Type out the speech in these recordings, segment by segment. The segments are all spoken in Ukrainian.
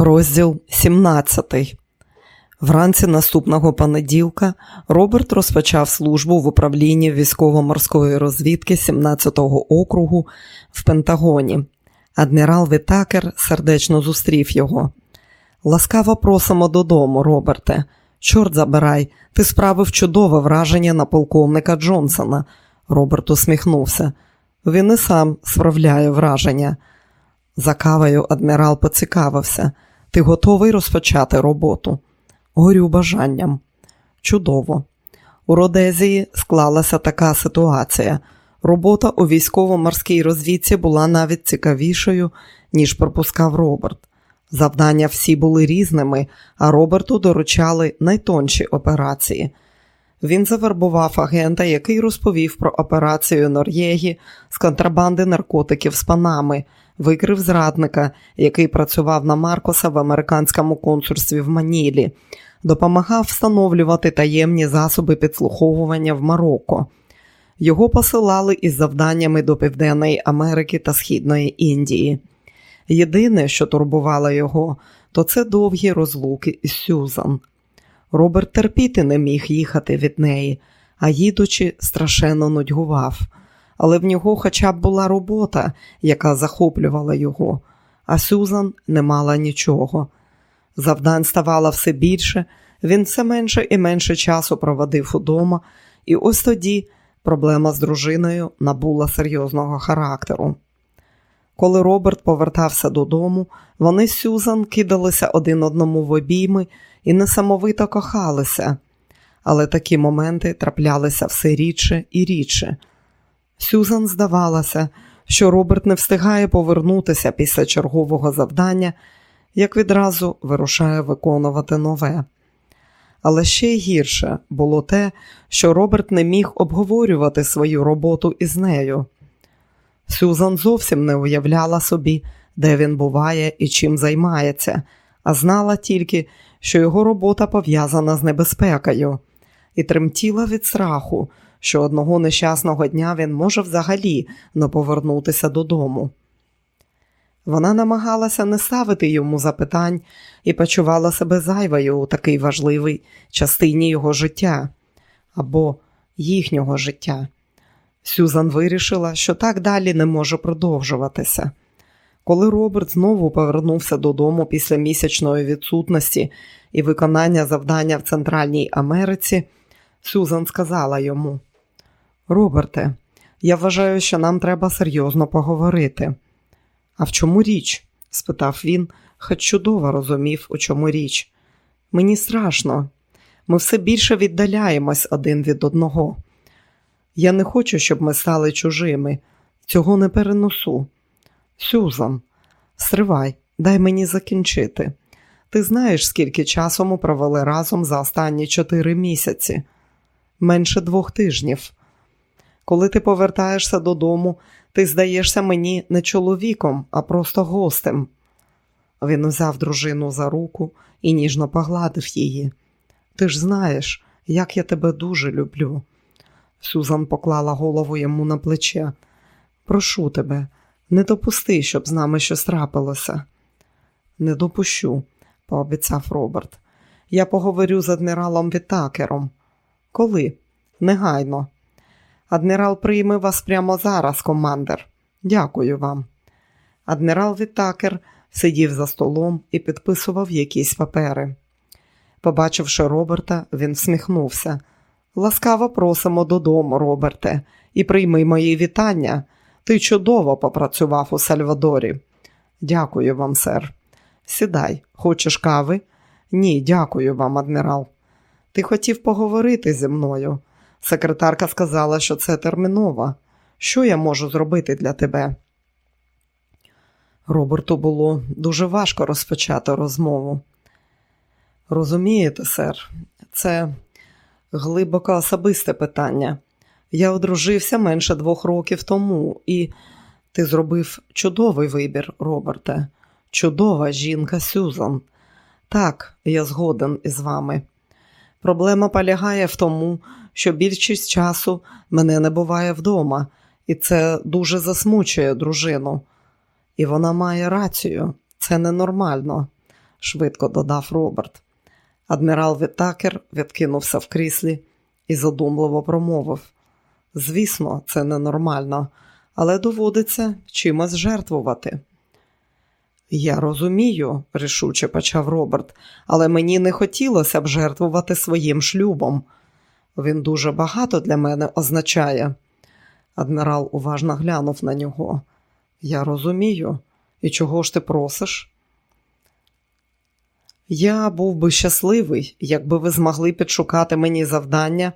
Розділ 17 Вранці наступного понеділка Роберт розпочав службу в управлінні військово-морської розвідки 17-го округу в Пентагоні. Адмірал Вітакер сердечно зустрів його. Ласкаво просимо додому, Роберте. Чорт забирай, ти справив чудове враження на полковника Джонсона. Роберт усміхнувся. Він і сам справляє враження. За кавою адмірал поцікавився. Ти готовий розпочати роботу? Горю бажанням. Чудово. У Родезії склалася така ситуація. Робота у військово-морській розвідці була навіть цікавішою, ніж пропускав Роберт. Завдання всі були різними, а Роберту доручали найтонші операції. Він завербував агента, який розповів про операцію Нор'єгі з контрабанди наркотиків з панами, викрив зрадника, який працював на Маркоса в американському консульстві в Манілі, допомагав встановлювати таємні засоби підслуховування в Марокко. Його посилали із завданнями до Південної Америки та Східної Індії. Єдине, що турбувало його, то це довгі розлуки із Сюзан. Роберт терпіти не міг їхати від неї, а їдучи, страшенно нудьгував. Але в нього хоча б була робота, яка захоплювала його, а Сюзан не мала нічого. Завдань ставало все більше, він все менше і менше часу проводив удома, і ось тоді проблема з дружиною набула серйозного характеру. Коли Роберт повертався додому, вони з Сюзан кидалися один одному в обійми і несамовито кохалися, але такі моменти траплялися все рідше і рідше. Сюзан здавалося, що Роберт не встигає повернутися після чергового завдання, як відразу вирушає виконувати нове. Але ще гірше було те, що Роберт не міг обговорювати свою роботу із нею. Сюзан зовсім не уявляла собі, де він буває і чим займається, а знала тільки, що його робота пов'язана з небезпекою, і тремтіла від страху, що одного нещасного дня він може взагалі не повернутися додому. Вона намагалася не ставити йому запитань і почувала себе зайвою у такій важливій частині його життя або їхнього життя. Сюзан вирішила, що так далі не може продовжуватися. Коли Роберт знову повернувся додому після місячної відсутності і виконання завдання в Центральній Америці, Сюзан сказала йому: Роберте, я вважаю, що нам треба серйозно поговорити. А в чому річ? спитав він, хоч чудово розумів, у чому річ. Мені страшно, ми все більше віддаляємось один від одного. Я не хочу, щоб ми стали чужими. Цього не переносу. Сюзан, стривай, дай мені закінчити. Ти знаєш, скільки часу ми провели разом за останні чотири місяці, менше двох тижнів. Коли ти повертаєшся додому, ти здаєшся мені не чоловіком, а просто гостем. Він взяв дружину за руку і ніжно погладив її. Ти ж знаєш, як я тебе дуже люблю. Сюзан поклала голову йому на плече. Прошу тебе, не допусти, щоб з нами щось трапилося. Не допущу, пообіцяв Роберт. Я поговорю з адміралом Вітакером. Коли? Негайно. Адмірал прийме вас прямо зараз, командир. Дякую вам. Адмірал Вітакер сидів за столом і підписував якісь папери. Побачивши Роберта, він всміхнувся. Ласкаво просимо додому, Роберте, і прийми мої вітання. Ти чудово попрацював у Сальвадорі. Дякую вам, сер. Сідай, хочеш кави? Ні, дякую вам, адмірал. Ти хотів поговорити зі мною. Секретарка сказала, що це терміново. Що я можу зробити для тебе? Роберту було дуже важко розпочати розмову. Розумієте, сер, це глибоко особисте питання. Я одружився менше двох років тому, і ти зробив чудовий вибір, Роберте, чудова жінка Сюзан. Так, я згоден із вами. Проблема полягає в тому, що більшість часу мене не буває вдома, і це дуже засмучує дружину. І вона має рацію, це ненормально. швидко додав Роберт. Адмірал Вітакер відкинувся в кріслі і задумливо промовив: Звісно, це ненормально, але доводиться чимось жертвувати. Я розумію, рішуче почав Роберт, але мені не хотілося б жертвувати своїм шлюбом. Він дуже багато для мене означає. Адмірал уважно глянув на нього. Я розумію. І чого ж ти просиш? Я був би щасливий, якби ви змогли підшукати мені завдання,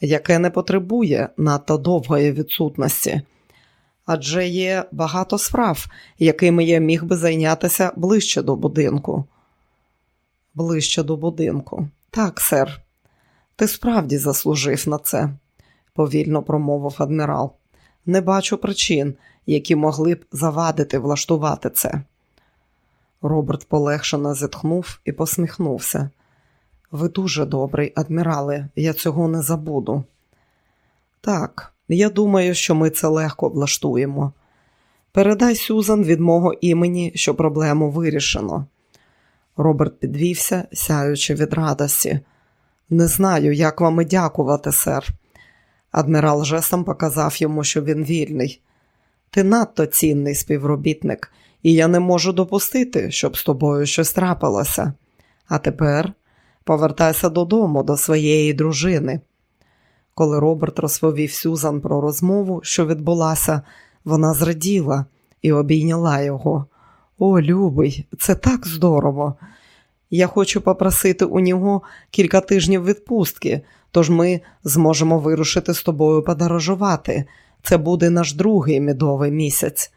яке не потребує надто довгої відсутності. Адже є багато справ, якими я міг би зайнятися ближче до будинку. Ближче до будинку. Так, сер, ти справді заслужив на це, повільно промовив адмірал. Не бачу причин, які могли б завадити влаштувати це. Роберт полегшено зітхнув і посміхнувся. Ви дуже добрий, адмірале, я цього не забуду. Так, я думаю, що ми це легко влаштуємо. Передай Сюзан від мого імені, що проблему вирішено. Роберт підвівся, сяючи від радості. Не знаю, як вам і дякувати, сер. Адмірал жестом показав йому, що він вільний. Ти надто цінний співробітник, і я не можу допустити, щоб з тобою щось трапилося. А тепер повертайся додому, до своєї дружини. Коли Роберт розповів Сюзан про розмову, що відбулася, вона зраділа і обійняла його. О, любий, це так здорово. Я хочу попросити у нього кілька тижнів відпустки, тож ми зможемо вирушити з тобою подорожувати. Це буде наш другий медовий місяць.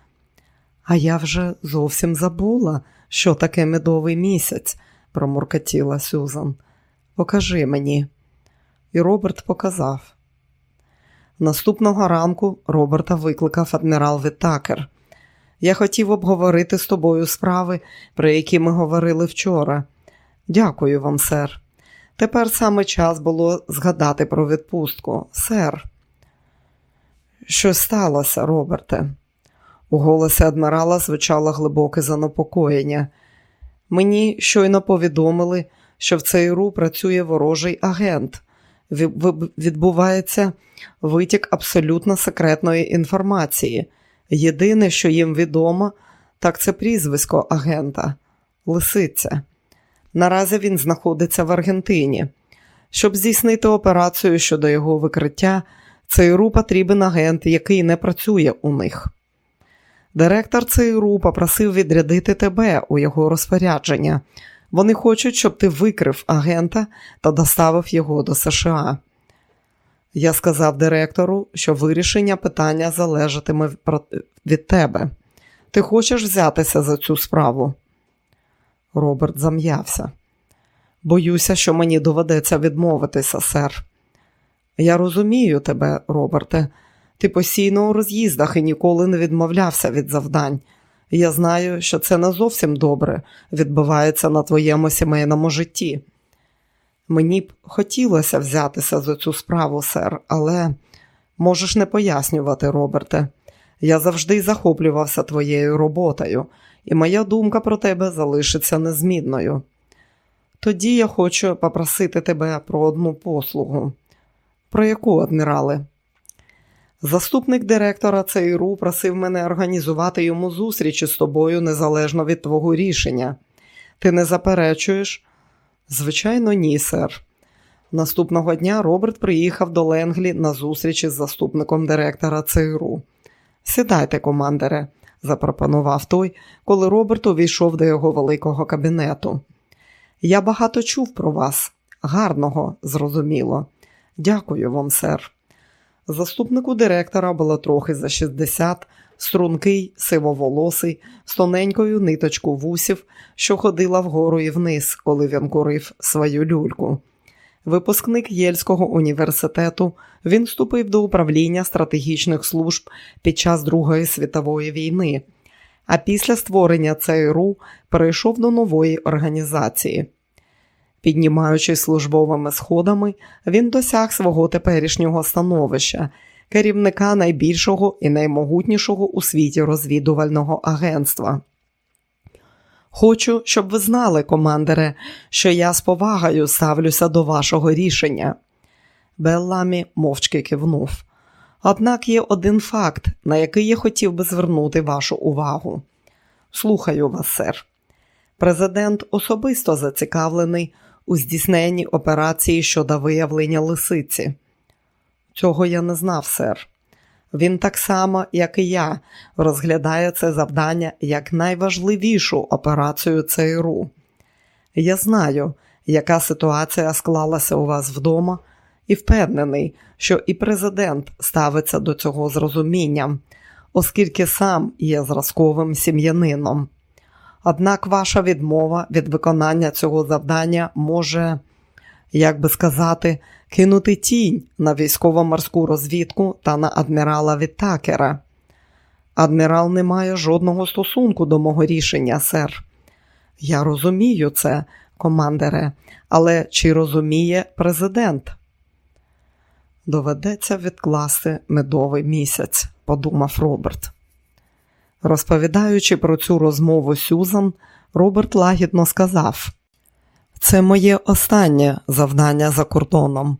А я вже зовсім забула, що таке медовий місяць, промуркотіла Сюзан. Покажи мені. І Роберт показав. Наступного ранку Роберта викликав адмірал Вітакер. Я хотів обговорити з тобою справи, про які ми говорили вчора. Дякую вам, сер. Тепер саме час було згадати про відпустку. Сер. Що сталося, Роберте? У голосі адмірала звучало глибоке занепокоєння. Мені щойно повідомили, що в ЦРУ працює ворожий агент. Відбувається витік абсолютно секретної інформації. Єдине, що їм відомо, так це прізвисько агента Лисиця. Наразі він знаходиться в Аргентині. Щоб здійснити операцію щодо його викриття, ЦРУ потрібен агент, який не працює у них. Директор ЦРУ попросив відрядити тебе у його розпорядження. Вони хочуть, щоб ти викрив агента та доставив його до США. Я сказав директору, що вирішення питання залежатиме від тебе. Ти хочеш взятися за цю справу? Роберт зам'явся. Боюся, що мені доведеться відмовитися, сер. Я розумію тебе, Роберте. Ти постійно у роз'їздах і ніколи не відмовлявся від завдань. Я знаю, що це не зовсім добре відбувається на твоєму сімейному житті. Мені б хотілося взятися за цю справу, сер, але можеш не пояснювати, Роберте. Я завжди захоплювався твоєю роботою, і моя думка про тебе залишиться незмінною. Тоді я хочу попросити тебе про одну послугу. Про яку, адмірале? Заступник директора ЦРУ просив мене організувати йому зустрічі з тобою незалежно від твого рішення. Ти не заперечуєш? Звичайно, ні, сер. Наступного дня Роберт приїхав до Ленглі на зустріч із заступником директора ЦРУ. Сідайте, командире, запропонував той, коли Роберт увійшов до його великого кабінету. Я багато чув про вас. Гарного, зрозуміло. Дякую вам, сер. Заступнику директора було трохи за 60, стрункий, сивоволосий, з тоненькою ниточку вусів, що ходила вгору і вниз, коли він курив свою люльку. Випускник Єльського університету, він вступив до управління стратегічних служб під час Другої світової війни, а після створення ЦРУ перейшов до нової організації. Піднімаючись службовими сходами, він досяг свого теперішнього становища, керівника найбільшого і наймогутнішого у світі розвідувального агентства. Хочу, щоб ви знали, командире, що я з повагою ставлюся до вашого рішення. Белламі мовчки кивнув. Однак є один факт, на який я хотів би звернути вашу увагу. Слухаю вас, сер. Президент особисто зацікавлений у здійсненні операції щодо виявлення лисиці. Цього я не знав, сер. Він так само, як і я, розглядає це завдання як найважливішу операцію ЦРУ. Я знаю, яка ситуація склалася у вас вдома, і впевнений, що і президент ставиться до цього з розумінням, оскільки сам є зразковим сім'янином. Однак ваша відмова від виконання цього завдання може, як би сказати, кинути тінь на військово-морську розвідку та на адмірала Віттакера. Адмірал не має жодного стосунку до мого рішення, сер. Я розумію це, командире, але чи розуміє президент? Доведеться відкласти медовий місяць, подумав Роберт. Розповідаючи про цю розмову Сюзан, Роберт лагідно сказав: Це моє останнє завдання за кордоном.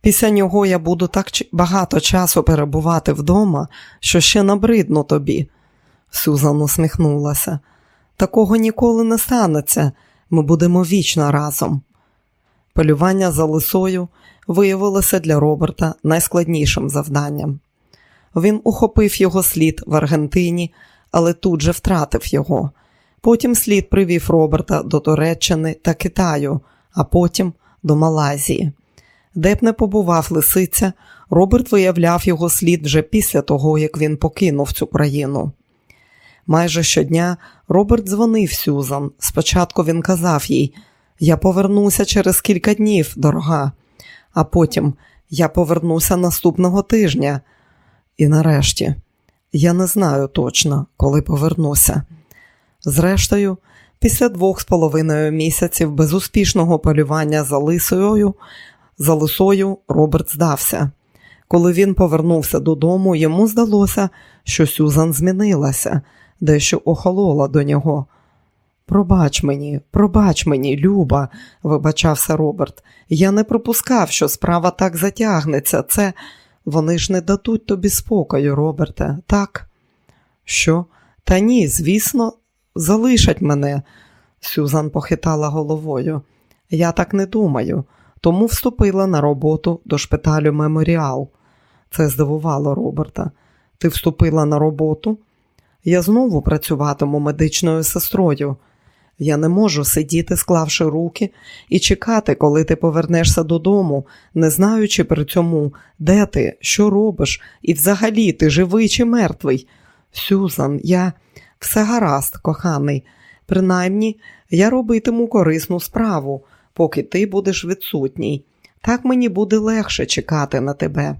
Після нього я буду так багато часу перебувати вдома, що ще набридну тобі. Сюзан усміхнулася. Такого ніколи не станеться. Ми будемо вічно разом. Полювання за лисою виявилося для Роберта найскладнішим завданням. Він ухопив його слід в Аргентині, але тут же втратив його. Потім слід привів Роберта до Туреччини та Китаю, а потім до Малайзії. Де б не побував лисиця, Роберт виявляв його слід вже після того, як він покинув цю країну. Майже щодня Роберт дзвонив Сюзан. Спочатку він казав їй: Я повернуся через кілька днів, дорога, а потім я повернуся наступного тижня. І нарешті, я не знаю точно, коли повернуся. Зрештою, після двох з половиною місяців безуспішного полювання за лисою, за лисою Роберт здався. Коли він повернувся додому, йому здалося, що Сюзан змінилася, дещо охолола до нього. Пробач мені, пробач мені, Люба, вибачався Роберт. Я не пропускав, що справа так затягнеться. Це вони ж не дадуть тобі спокою, Роберте, так? Що? Та ні, звісно, залишать мене. Сюзан похитала головою. Я так не думаю, тому вступила на роботу до шпиталю Меморіал. Це здивувало Роберта. Ти вступила на роботу? Я знову працюватиму медичною сестрою. Я не можу сидіти, склавши руки, і чекати, коли ти повернешся додому, не знаючи при цьому, де ти, що робиш, і взагалі ти живий чи мертвий. Сюзан, я все гаразд, коханий. Принаймні, я робитиму корисну справу, поки ти будеш відсутній. Так мені буде легше чекати на тебе.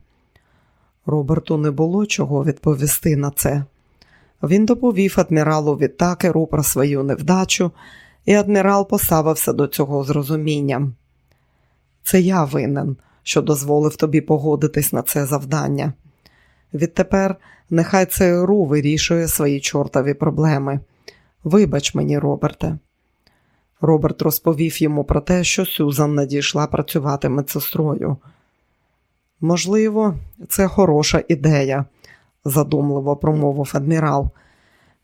Роберту не було чого відповісти на це. Він доповів адміралу Вітакеру про свою невдачу, і адмірал поставився до цього з розумінням. Це я винен, що дозволив тобі погодитись на це завдання. Відтепер нехай ЦРУ вирішує свої чортові проблеми. Вибач мені, Роберте. Роберт розповів йому про те, що Сюзан надійшла працювати медсестрою. Можливо, це хороша ідея задумливо промовив адмірал.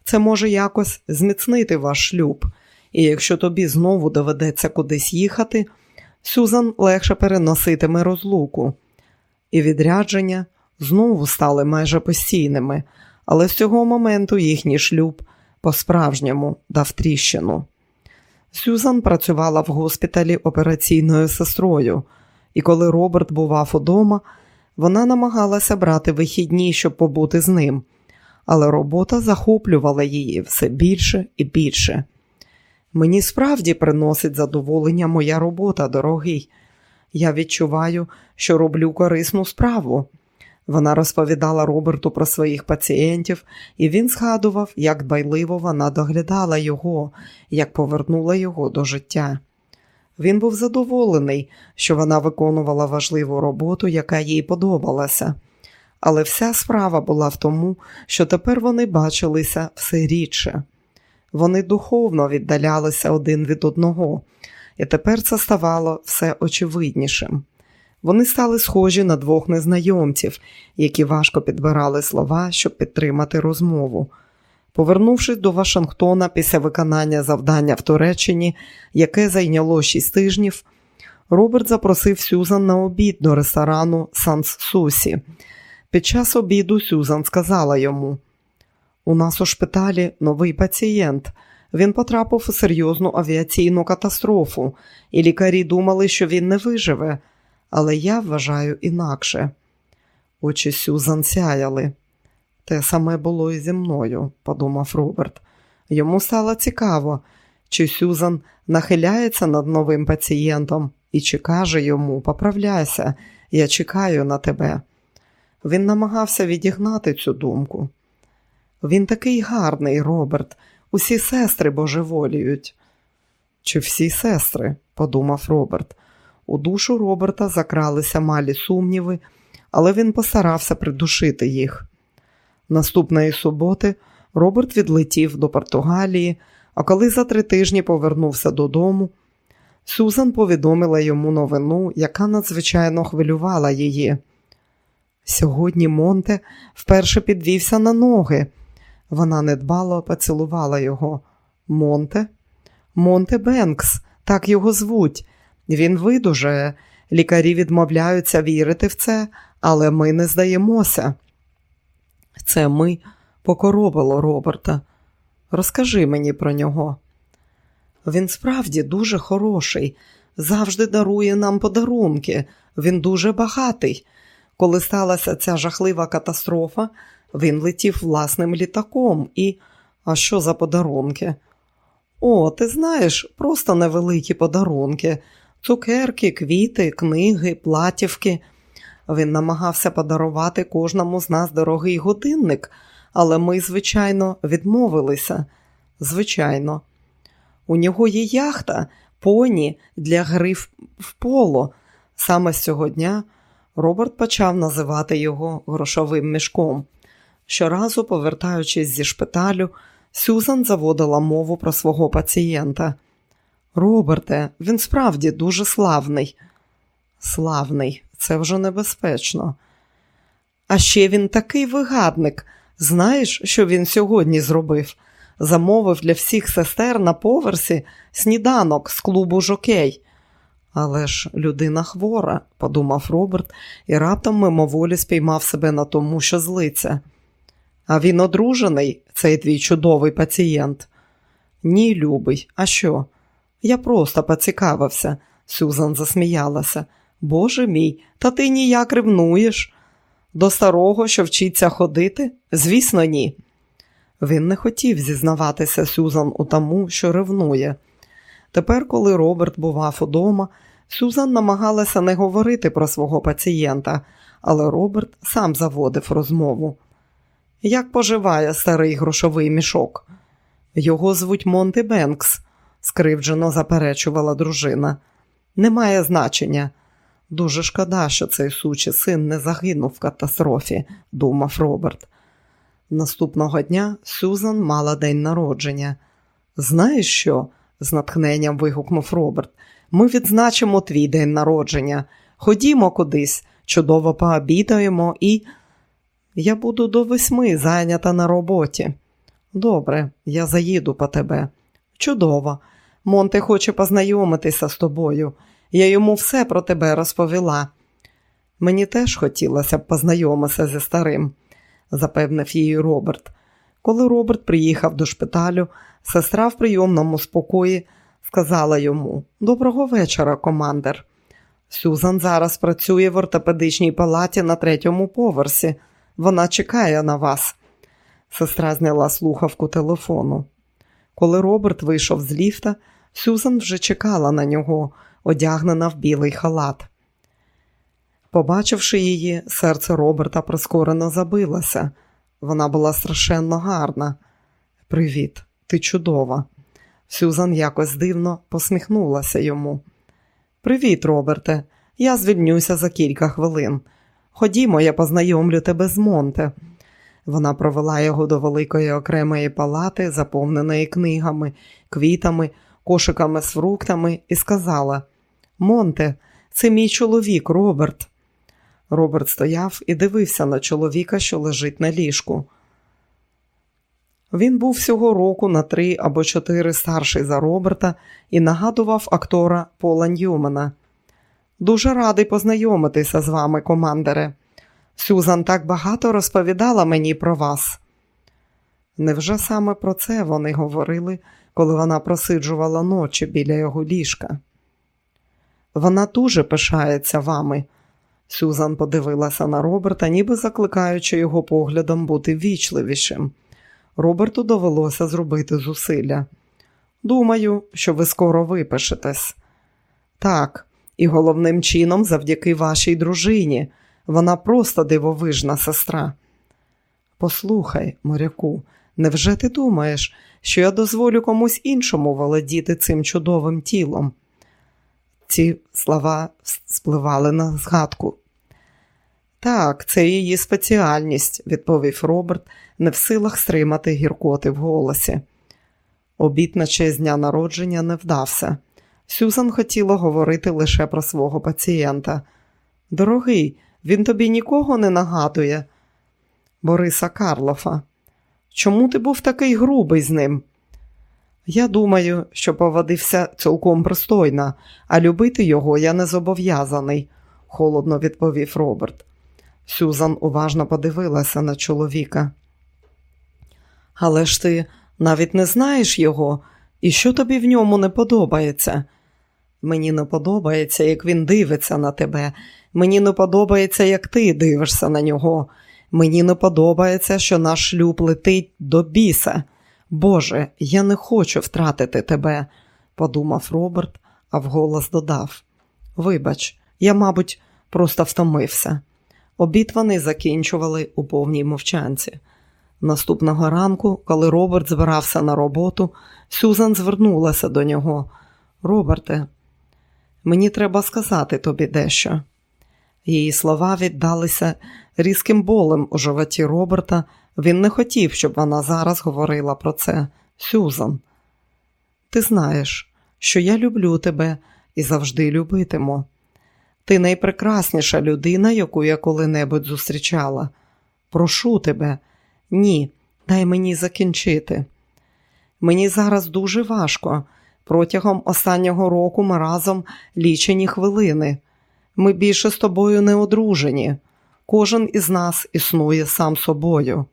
Це може якось зміцнити ваш шлюб, і якщо тобі знову доведеться кудись їхати, Сюзан легше переноситиме розлуку. І відрядження знову стали майже постійними, але з цього моменту їхній шлюб по-справжньому дав тріщину. Сюзан працювала в госпіталі операційною сестрою, і коли Роберт бував удома, вона намагалася брати вихідні, щоб побути з ним, але робота захоплювала її все більше і більше. Мені справді приносить задоволення моя робота, дорогий. Я відчуваю, що роблю корисну справу. Вона розповідала Роберту про своїх пацієнтів, і він згадував, як дбайливо вона доглядала його, як повернула його до життя. Він був задоволений, що вона виконувала важливу роботу, яка їй подобалася. Але вся справа була в тому, що тепер вони бачилися все рідше. Вони духовно віддалялися один від одного, і тепер це ставало все очевиднішим. Вони стали схожі на двох незнайомців, які важко підбирали слова, щоб підтримати розмову. Повернувшись до Вашингтона після виконання завдання в Туреччині, яке зайняло шість тижнів, Роберт запросив Сюзан на обід до ресторану Санс Сусі. Під час обіду Сюзан сказала йому: У нас у шпиталі новий пацієнт. Він потрапив у серйозну авіаційну катастрофу, і лікарі думали, що він не виживе, але я вважаю інакше. Очі Сюзан сяяли. Те саме було і зі мною, подумав Роберт. Йому стало цікаво, чи Сюзан нахиляється над новим пацієнтом і чи каже йому Поправляйся, я чекаю на тебе. Він намагався відігнати цю думку. Він такий гарний, Роберт, усі сестри божеволіють. Чи всі сестри, подумав Роберт. У душу Роберта закралися малі сумніви, але він постарався придушити їх. Наступної суботи Роберт відлетів до Португалії, а коли за три тижні повернувся додому, Сюзан повідомила йому новину, яка надзвичайно хвилювала її. Сьогодні Монте вперше підвівся на ноги. Вона недбало поцілувала його. Монте? Монте Бенкс, так його звуть. Він видужає. Лікарі відмовляються вірити в це, але ми не здаємося. Це ми покоробило Роберта. Розкажи мені про нього. Він справді дуже хороший, завжди дарує нам подарунки. Він дуже багатий. Коли сталася ця жахлива катастрофа, він летів власним літаком і. А що за подарунки? О, ти знаєш, просто невеликі подарунки. Цукерки, квіти, книги, платівки. Він намагався подарувати кожному з нас дорогий годинник, але ми, звичайно, відмовилися. Звичайно, у нього є яхта, поні для гри в поло. Саме з цього дня Роберт почав називати його грошовим мішком. Щоразу, повертаючись зі шпиталю, Сюзан заводила мову про свого пацієнта. Роберте, він справді дуже славний. Славний, це вже небезпечно. А ще він такий вигадник. Знаєш, що він сьогодні зробив? Замовив для всіх сестер на поверсі сніданок з клубу Жокей. Але ж людина хвора, подумав Роберт і раптом мимоволі спіймав себе на тому, що злиться. А він одружений, цей твій чудовий пацієнт. Ні, любий, а що? Я просто поцікавився, Сюзан засміялася. Боже мій, та ти ніяк ревнуєш. До старого, що вчиться ходити? Звісно, ні. Він не хотів зізнаватися Сюзан у тому, що ревнує. Тепер, коли Роберт бував удома, Сюзан намагалася не говорити про свого пацієнта, але Роберт сам заводив розмову. Як поживає старий грошовий мішок? Його звуть Монти Бенкс, скривджено заперечувала дружина. Немає значення. Дуже шкода, що цей сучий син не загинув в катастрофі, думав Роберт. Наступного дня Сюзан мала день народження. Знаєш що? з натхненням вигукнув Роберт. Ми відзначимо твій день народження. Ходімо кудись, чудово пообідаємо і. Я буду до восьми зайнята на роботі. Добре, я заїду по тебе. Чудово. Монте хоче познайомитися з тобою. Я йому все про тебе розповіла. Мені теж хотілося б познайомитися зі старим, запевнив її Роберт. Коли Роберт приїхав до шпиталю, сестра в прийомному спокої сказала йому Доброго вечора, командир. Сюзан зараз працює в ортопедичній палаті на третьому поверсі. Вона чекає на вас. Сестра зняла слухавку телефону. Коли Роберт вийшов з ліфта, Сюзан вже чекала на нього, одягнена в білий халат. Побачивши її, серце Роберта прискорено забилося. Вона була страшенно гарна. Привіт, ти чудова. Сюзан якось дивно посміхнулася йому. Привіт, Роберте, я звільнюся за кілька хвилин. Ходімо, я познайомлю тебе з Монте. Вона провела його до великої окремої палати, заповненої книгами, квітами, кошиками з фруктами, і сказала: Монте, це мій чоловік, Роберт. Роберт стояв і дивився на чоловіка, що лежить на ліжку. Він був всього року на три або чотири старший за Роберта і нагадував актора Пола Ньюмана. Дуже радий познайомитися з вами, командире. Сюзан так багато розповідала мені про вас. Невже саме про це вони говорили, коли вона просиджувала ночі біля його ліжка? Вона дуже пишається вами. Сюзан подивилася на Роберта, ніби закликаючи його поглядом бути вічливішим. Роберту довелося зробити зусилля. Думаю, що ви скоро випишетесь. Так, і головним чином завдяки вашій дружині. Вона просто дивовижна сестра. Послухай, моряку, невже ти думаєш, що я дозволю комусь іншому володіти цим чудовим тілом? Ці слова спливали на згадку. Так, це її спеціальність, відповів Роберт, не в силах стримати гіркоти в голосі. Обід на честь дня народження не вдався. Сюзан хотіла говорити лише про свого пацієнта. Дорогий, він тобі нікого не нагадує, Бориса Карлофа. Чому ти був такий грубий з ним? Я думаю, що поводився цілком пристойно, а любити його я не зобов'язаний, холодно відповів Роберт. Сюзан уважно подивилася на чоловіка. Але ж ти навіть не знаєш його, і що тобі в ньому не подобається? Мені не подобається, як він дивиться на тебе. Мені не подобається, як ти дивишся на нього. Мені не подобається, що наш шлюб летить до біса. Боже, я не хочу втратити тебе, подумав Роберт, а вголос додав. Вибач, я, мабуть, просто втомився. Обід вони закінчували у повній мовчанці. Наступного ранку, коли Роберт збирався на роботу, Сюзан звернулася до нього. Роберте, мені треба сказати тобі дещо. Її слова віддалися різким болем у животі Роберта. Він не хотів, щоб вона зараз говорила про це. Сюзан, ти знаєш, що я люблю тебе і завжди любитиму. Ти найпрекрасніша людина, яку я коли-небудь зустрічала. Прошу тебе, ні, дай мені закінчити. Мені зараз дуже важко. Протягом останнього року ми разом лічені хвилини. Ми більше з тобою не одружені. Кожен із нас існує сам собою.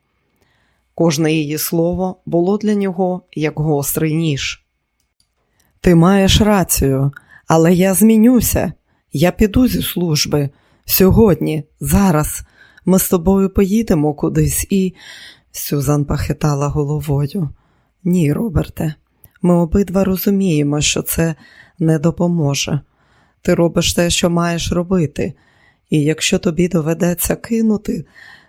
Кожне її слово було для нього як гострий ніж. Ти маєш рацію, але я змінюся. Я піду зі служби. Сьогодні, зараз, ми з тобою поїдемо кудись і. Сюзан похитала головою. Ні, Роберте, ми обидва розуміємо, що це не допоможе. Ти робиш те, що маєш робити, і якщо тобі доведеться кинути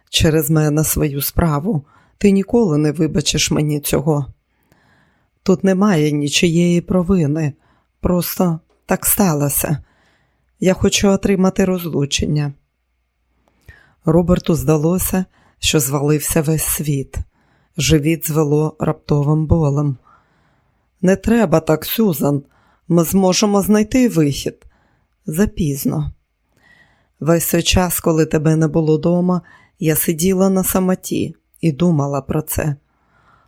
через мене свою справу, ти ніколи не вибачиш мені цього. Тут немає нічиєї провини, просто так сталося. Я хочу отримати розлучення. Роберту здалося, що звалився весь світ. Живіт звело раптовим болем. Не треба так, Сюзан, ми зможемо знайти вихід. Запізно. Весь цей час, коли тебе не було дома, я сиділа на самоті і думала про це.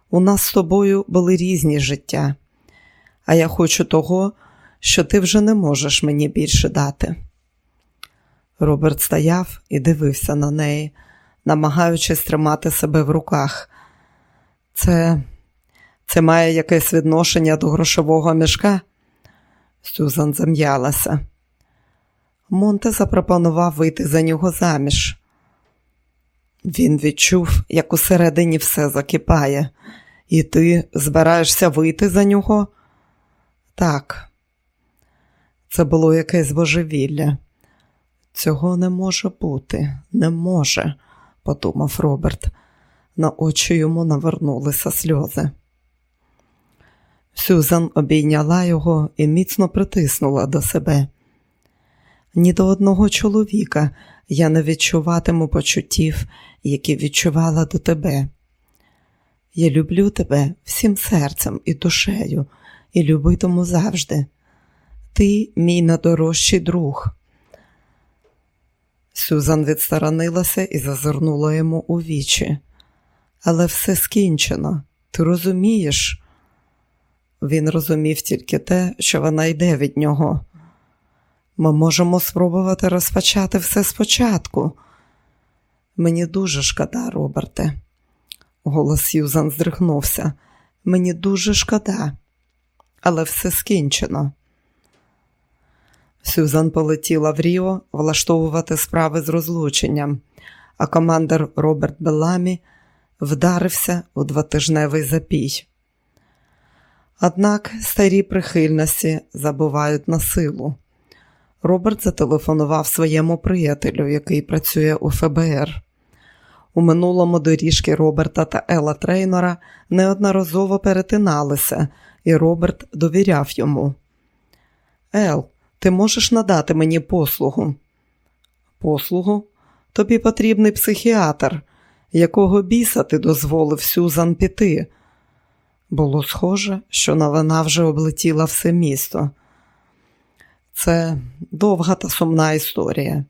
У нас з тобою були різні життя, а я хочу того, що ти вже не можеш мені більше дати. Роберт стояв і дивився на неї, намагаючись тримати себе в руках. Це це має якесь відношення до грошового мішка? Сюзан зам'ялася. Монте запропонував вийти за нього заміж. Він відчув, як усередині все закипає, і ти збираєшся вийти за нього? Так, це було якесь божевілля. Цього не може бути, не може, подумав Роберт. На очі йому навернулися сльози. Сюзан обійняла його і міцно притиснула до себе. Ні до одного чоловіка я не відчуватиму почуттів, які відчувала до тебе. Я люблю тебе всім серцем і душею, і любитиму завжди. Ти мій найдорожчий друг. Сюзан відсторонилася і зазирнула йому у вічі. Але все скінчено. Ти розумієш? Він розумів тільки те, що вона йде від нього. Ми можемо спробувати розпочати все спочатку. Мені дуже шкода, Роберте. Голос Сьюзан здригнувся. Мені дуже шкода, але все скінчено. Сюзан полетіла в Ріо влаштовувати справи з розлученням, а командир Роберт Беламі вдарився у двотижневий запій. Однак старі прихильності забувають на силу. Роберт зателефонував своєму приятелю, який працює у ФБР. У минулому доріжки Роберта та Ела Трейнора неодноразово перетиналися, і Роберт довіряв йому. Ел, ти можеш надати мені послугу? Послугу? Тобі потрібний психіатр, якого біса ти дозволив Сюзан піти. Було схоже, що новина вже облетіла все місто. Це довга та сумна історія.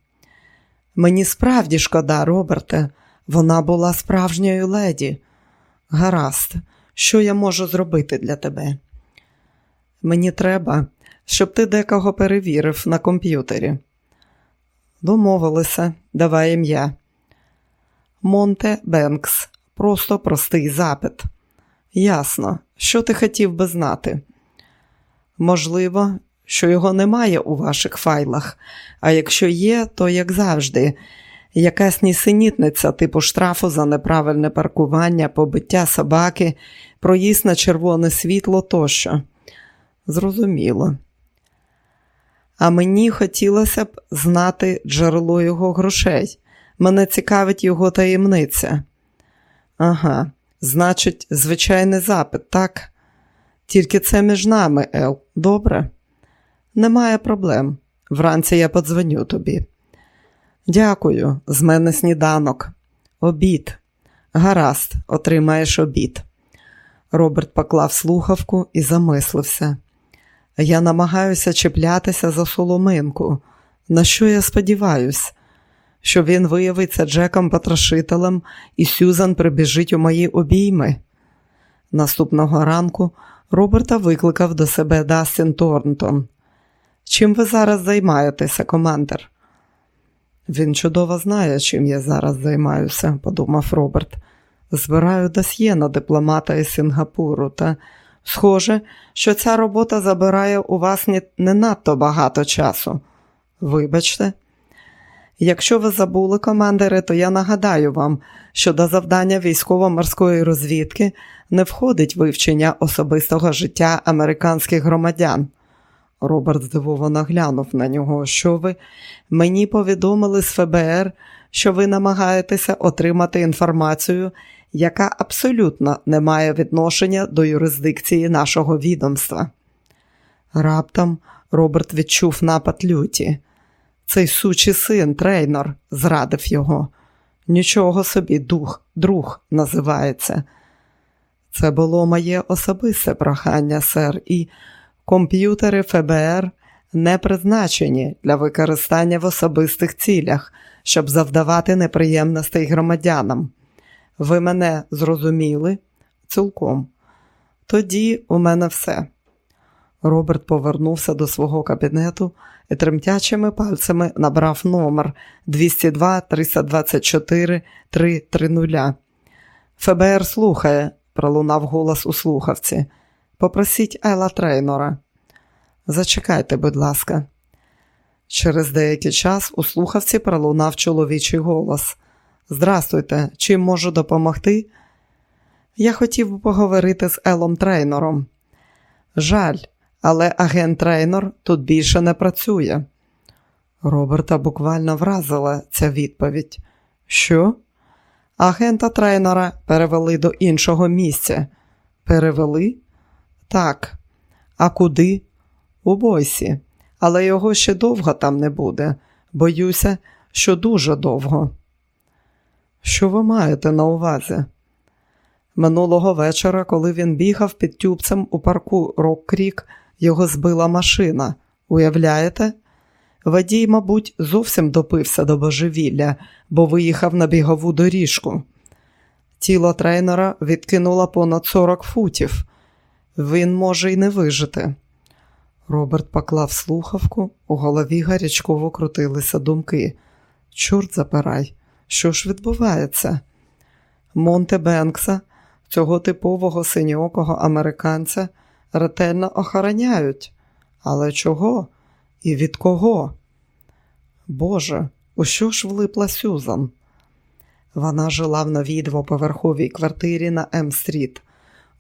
Мені справді шкода, Роберте, вона була справжньою леді. Гаразд, що я можу зробити для тебе? Мені треба, щоб ти декого перевірив на комп'ютері. Домовилися, давай ім'я. Монте Бенкс, просто простий запит. Ясно, що ти хотів би знати. Можливо, що його немає у ваших файлах, а якщо є, то як завжди, якась нісенітниця типу штрафу за неправильне паркування, побиття собаки, проїзд на червоне світло тощо. Зрозуміло. А мені хотілося б знати джерело його грошей. Мене цікавить його таємниця. Ага, значить, звичайний запит, так? Тільки це між нами, Ел, добре? Немає проблем. Вранці я подзвоню тобі. Дякую, з мене сніданок. Обід. Гаразд, отримаєш обід. Роберт поклав слухавку і замислився. Я намагаюся чіплятися за соломинку. На що я сподіваюсь? Що він виявиться Джеком Потрошителем і Сюзан прибіжить у мої обійми. Наступного ранку Роберта викликав до себе Дастін Торнтон. Чим ви зараз займаєтеся, командир? Він чудово знає, чим я зараз займаюся, подумав Роберт. Збираю досьє на дипломата із Сінгапуру, та схоже, що ця робота забирає у вас не надто багато часу. Вибачте, якщо ви забули, командири, то я нагадаю вам, що до завдання військово-морської розвідки не входить вивчення особистого життя американських громадян. Роберт здивовано глянув на нього. Що ви? Мені повідомили з ФБР, що ви намагаєтеся отримати інформацію, яка абсолютно не має відношення до юрисдикції нашого відомства. Раптом Роберт відчув напад люті. Цей сучий син, трейнер, зрадив його. Нічого собі, дух, друг називається. Це було моє особисте прохання, сер, і комп'ютери ФБР не призначені для використання в особистих цілях, щоб завдавати неприємностей громадянам. Ви мене зрозуміли? Цілком. Тоді у мене все. Роберт повернувся до свого кабінету і тремтячими пальцями набрав номер 202 324 330. ФБР слухає, пролунав голос у слухавці. Попросіть Айла Трейнора. Зачекайте, будь ласка. Через деякий час у слухавці пролунав чоловічий голос. Здрастуйте, чим можу допомогти? Я хотів би поговорити з Елом Трейнором. Жаль, але агент Трейнор тут більше не працює. Роберта буквально вразила ця відповідь. Що? Агента трейнера перевели до іншого місця. Перевели? Так. А куди? У Бойсі. але його ще довго там не буде. Боюся, що дуже довго. Що ви маєте на увазі? Минулого вечора, коли він бігав під тюбцем у парку Рок-Крік, його збила машина. Уявляєте? Водій, мабуть, зовсім допився до божевілля, бо виїхав на бігову доріжку. Тіло тренера відкинуло понад 40 футів. Він може й не вижити. Роберт поклав слухавку, у голові гарячково крутилися думки. Чорт запирай, що ж відбувається? Монте Бенкса, цього типового синьокого американця, ретельно охороняють. Але чого? І від кого? Боже, у що ж влипла Сюзан? Вона жила в новій двоповерховій квартирі на М-стріт.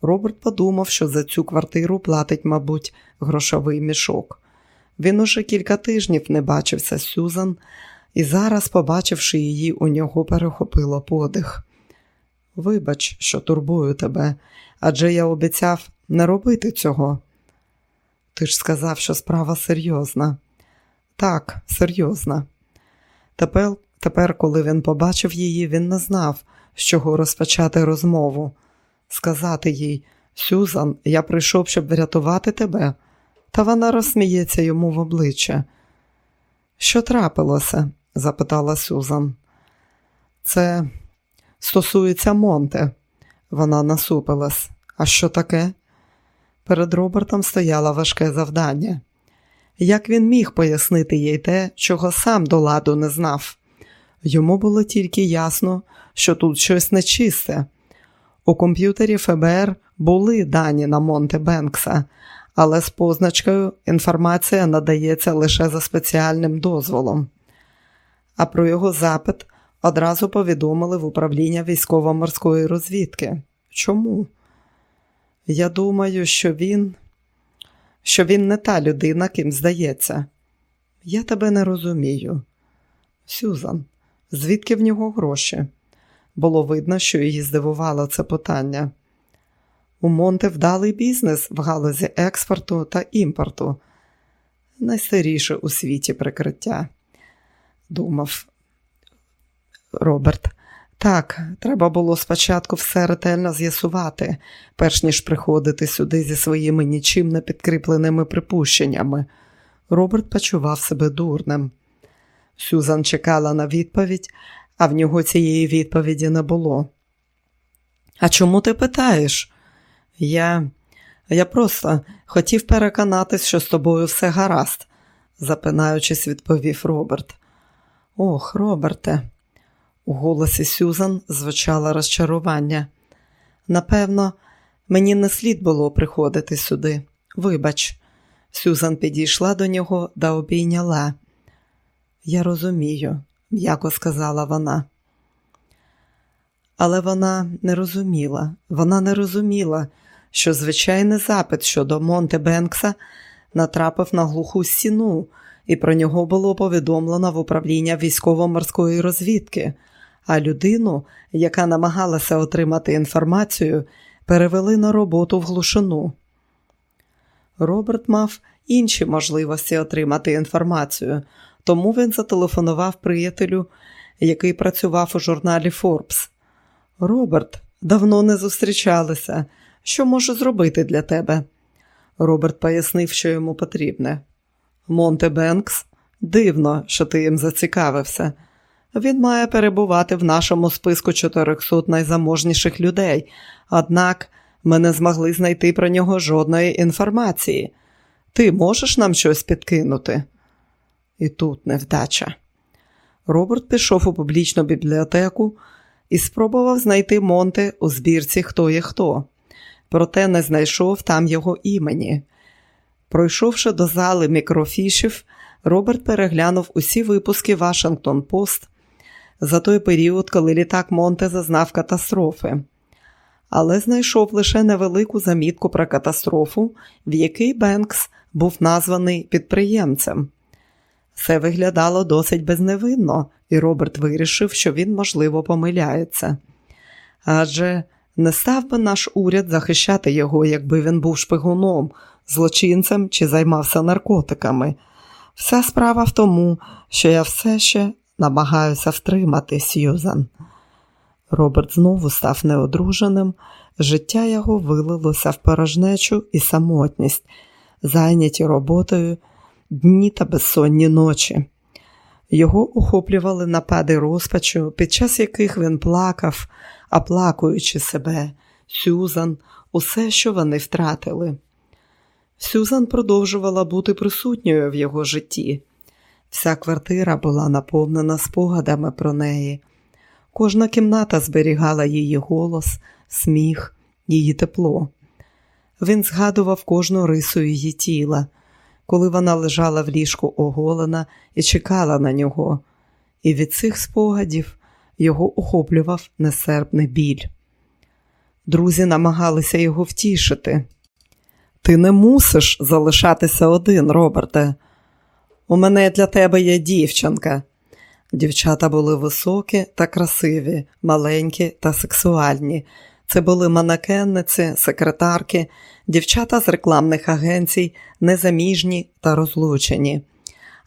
Роберт подумав, що за цю квартиру платить, мабуть, грошовий мішок. Він уже кілька тижнів не бачився Сюзан, і зараз, побачивши її, у нього перехопило подих. Вибач, що турбую тебе, адже я обіцяв не робити цього. Ти ж сказав, що справа серйозна. Так, серйозна. Тепер, тепер, коли він побачив її, він не знав, з чого розпочати розмову. Сказати їй, Сюзан, я прийшов, щоб врятувати тебе, та вона розсміється йому в обличчя. Що трапилося? запитала Сюзан. Це стосується Монте. Вона насупилась. А що таке? Перед Робертом стояло важке завдання. Як він міг пояснити їй те, чого сам до ладу не знав? Йому було тільки ясно, що тут щось нечисте. У комп'ютері ФБР були дані на Монте Бенкса, але з позначкою інформація надається лише за спеціальним дозволом. А про його запит одразу повідомили в управління військово-морської розвідки. Чому? Я думаю, що він що він не та людина, ким здається. Я тебе не розумію. Сюзан, звідки в нього гроші? Було видно, що її здивувало це питання. У Монте вдалий бізнес в галузі експорту та імпорту. Найстаріше у світі прикриття, думав Роберт. Так, треба було спочатку все ретельно з'ясувати, перш ніж приходити сюди зі своїми нічим не підкріпленими припущеннями. Роберт почував себе дурним. Сюзан чекала на відповідь, а в нього цієї відповіді не було. А чому ти питаєш? Я Я просто хотів переконатись, що з тобою все гаразд, запинаючись, відповів Роберт. Ох, Роберте. У голосі Сюзан звучало розчарування. Напевно, мені не слід було приходити сюди. Вибач, Сюзан підійшла до нього та обійняла. Я розумію, м'яко сказала вона. Але вона не розуміла, вона не розуміла, що звичайний запит щодо Монте Бенкса натрапив на глуху стіну, і про нього було повідомлено в управління військово-морської розвідки а людину, яка намагалася отримати інформацію, перевели на роботу в глушину. Роберт мав інші можливості отримати інформацію, тому він зателефонував приятелю, який працював у журналі Forbes. Роберт, давно не зустрічалися. Що можу зробити для тебе? Роберт пояснив, що йому потрібне. Монте Бенкс, дивно, що ти їм зацікавився. Він має перебувати в нашому списку 400 найзаможніших людей, однак ми не змогли знайти про нього жодної інформації. Ти можеш нам щось підкинути? І тут невдача. Роберт пішов у публічну бібліотеку і спробував знайти Монте у збірці Хто є хто, проте не знайшов там його імені. Пройшовши до зали мікрофішів, Роберт переглянув усі випуски Вашингтон Пост за той період, коли літак Монте зазнав катастрофи, але знайшов лише невелику замітку про катастрофу, в якій Бенкс був названий підприємцем. Це виглядало досить безневинно, і Роберт вирішив, що він, можливо, помиляється. Адже не став би наш уряд захищати його, якби він був шпигуном, злочинцем чи займався наркотиками. Вся справа в тому, що я все ще намагаюся втримати Сьюзан. Роберт знову став неодруженим, життя його вилилося в порожнечу і самотність, зайняті роботою дні та безсонні ночі. Його охоплювали напади розпачу, під час яких він плакав, оплакуючи себе, Сюзан, усе, що вони втратили. Сюзан продовжувала бути присутньою в його житті. Вся квартира була наповнена спогадами про неї. Кожна кімната зберігала її голос, сміх, її тепло. Він згадував кожну рису її тіла, коли вона лежала в ліжку оголена і чекала на нього, і від цих спогадів його охоплював несерпний біль. Друзі намагалися його втішити. Ти не мусиш залишатися один, Роберте. У мене для тебе є дівчинка. Дівчата були високі та красиві, маленькі та сексуальні. Це були манекенниці, секретарки, дівчата з рекламних агенцій, незаміжні та розлучені.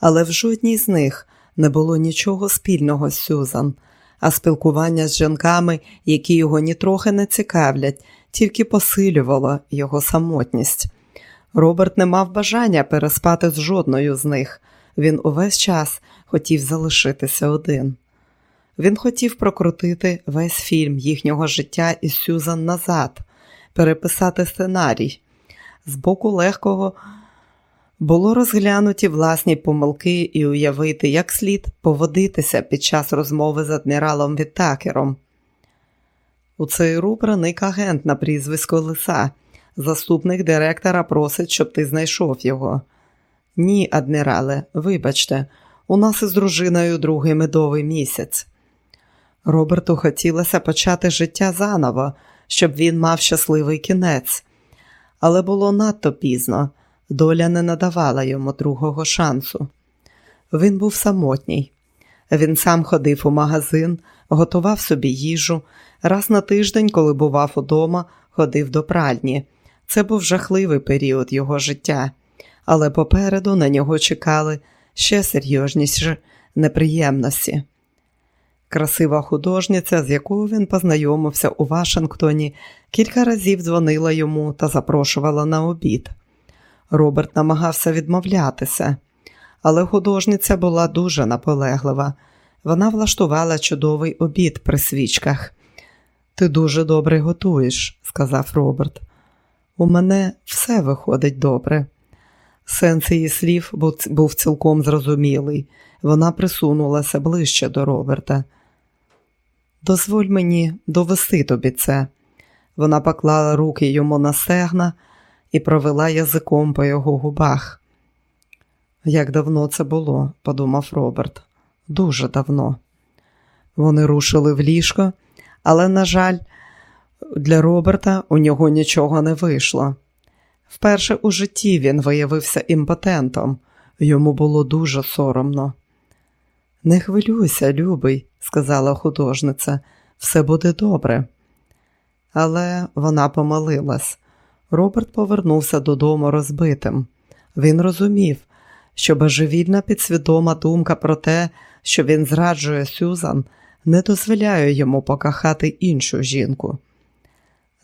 Але в жодній з них не було нічого спільного з Сюзан, а спілкування з жінками, які його нітрохи не цікавлять, тільки посилювало його самотність. Роберт не мав бажання переспати з жодною з них. Він увесь час хотів залишитися один. Він хотів прокрутити весь фільм їхнього життя із Сюзан назад, переписати сценарій. З боку легкого було розглянуті власні помилки і уявити, як слід поводитися під час розмови з адміралом Віттакером. У цей ру проник агент на прізвисько Лиса. Заступник директора просить, щоб ти знайшов його. Ні, адмірале, вибачте, у нас із дружиною другий медовий місяць. Роберту хотілося почати життя заново, щоб він мав щасливий кінець, але було надто пізно, доля не надавала йому другого шансу. Він був самотній. Він сам ходив у магазин, готував собі їжу. Раз на тиждень, коли бував удома, ходив до пральні. Це був жахливий період його життя, але попереду на нього чекали ще серйозніші неприємності. Красива художниця, з якою він познайомився у Вашингтоні, кілька разів дзвонила йому та запрошувала на обід. Роберт намагався відмовлятися, але художниця була дуже наполеглива. Вона влаштувала чудовий обід при свічках. Ти дуже добре готуєш, сказав Роберт. У мене все виходить добре. Сенс її слів був цілком зрозумілий. Вона присунулася ближче до Роберта. Дозволь мені довести тобі це. Вона поклала руки йому на стегна і провела язиком по його губах. Як давно це було, подумав Роберт, дуже давно. Вони рушили в ліжко, але, на жаль, для Роберта у нього нічого не вийшло. Вперше у житті він виявився імпотентом, йому було дуже соромно. Не хвилюйся, любий, сказала художниця, все буде добре. Але вона помилилась. Роберт повернувся додому розбитим. Він розумів, що божевільна підсвідома думка про те, що він зраджує Сюзан, не дозволяє йому покахати іншу жінку.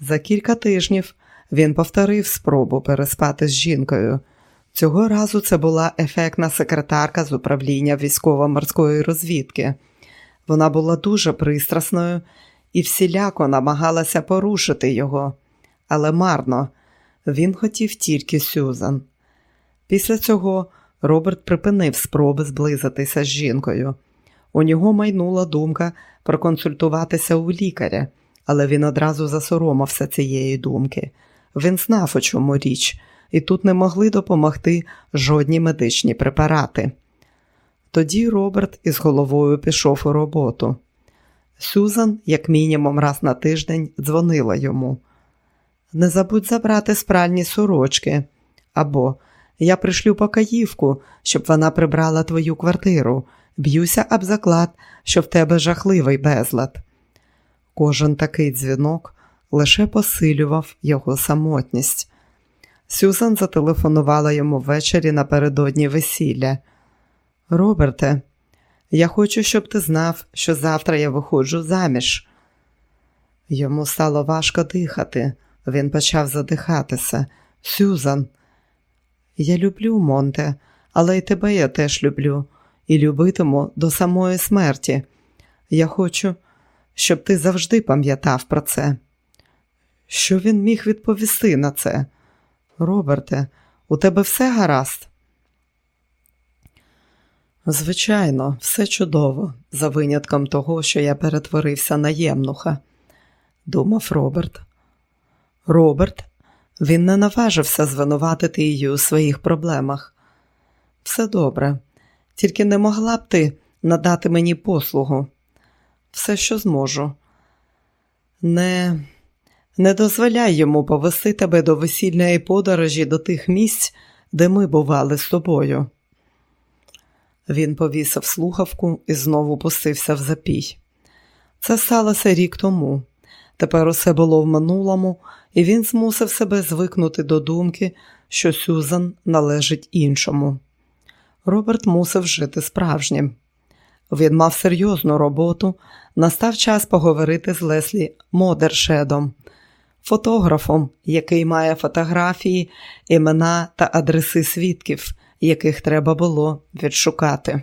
За кілька тижнів він повторив спробу переспати з жінкою. Цього разу це була ефектна секретарка з управління військово-морської розвідки. Вона була дуже пристрасною і всіляко намагалася порушити його, але марно він хотів тільки Сюзан. Після цього Роберт припинив спроби зблизитися з жінкою. У нього майнула думка проконсультуватися у лікаря, але він одразу засоромився цієї думки. Він знав, у чому річ, і тут не могли допомогти жодні медичні препарати. Тоді Роберт із головою пішов у роботу. Сюзан, як мінімум, раз на тиждень дзвонила йому. Не забудь забрати спральні сорочки. Або я пришлю покаївку, щоб вона прибрала твою квартиру. Б'юся об заклад, що в тебе жахливий безлад. Кожен такий дзвінок лише посилював його самотність. Сюзан зателефонувала йому ввечері напередодні весілля. Роберте, я хочу, щоб ти знав, що завтра я виходжу заміж. Йому стало важко дихати. Він почав задихатися. Сюзан, я люблю Монте, але й тебе я теж люблю і любитиму до самої смерті. Я хочу, щоб ти завжди пам'ятав про це. Що він міг відповісти на це? Роберте, у тебе все гаразд? Звичайно, все чудово, за винятком того, що я перетворився на ємнуха, думав Роберт. Роберт, він не наважився звинуватити її у своїх проблемах. Все добре, тільки не могла б ти надати мені послугу. Все, що зможу. Не не дозволяй йому повести тебе до весільної подорожі до тих місць, де ми бували з тобою. Він повісив слухавку і знову пустився в запій. Це сталося рік тому. Тепер усе було в минулому, і він змусив себе звикнути до думки, що Сюзан належить іншому. Роберт мусив жити справжнім. Він мав серйозну роботу, настав час поговорити з Леслі Модершедом, фотографом, який має фотографії, імена та адреси свідків, яких треба було відшукати.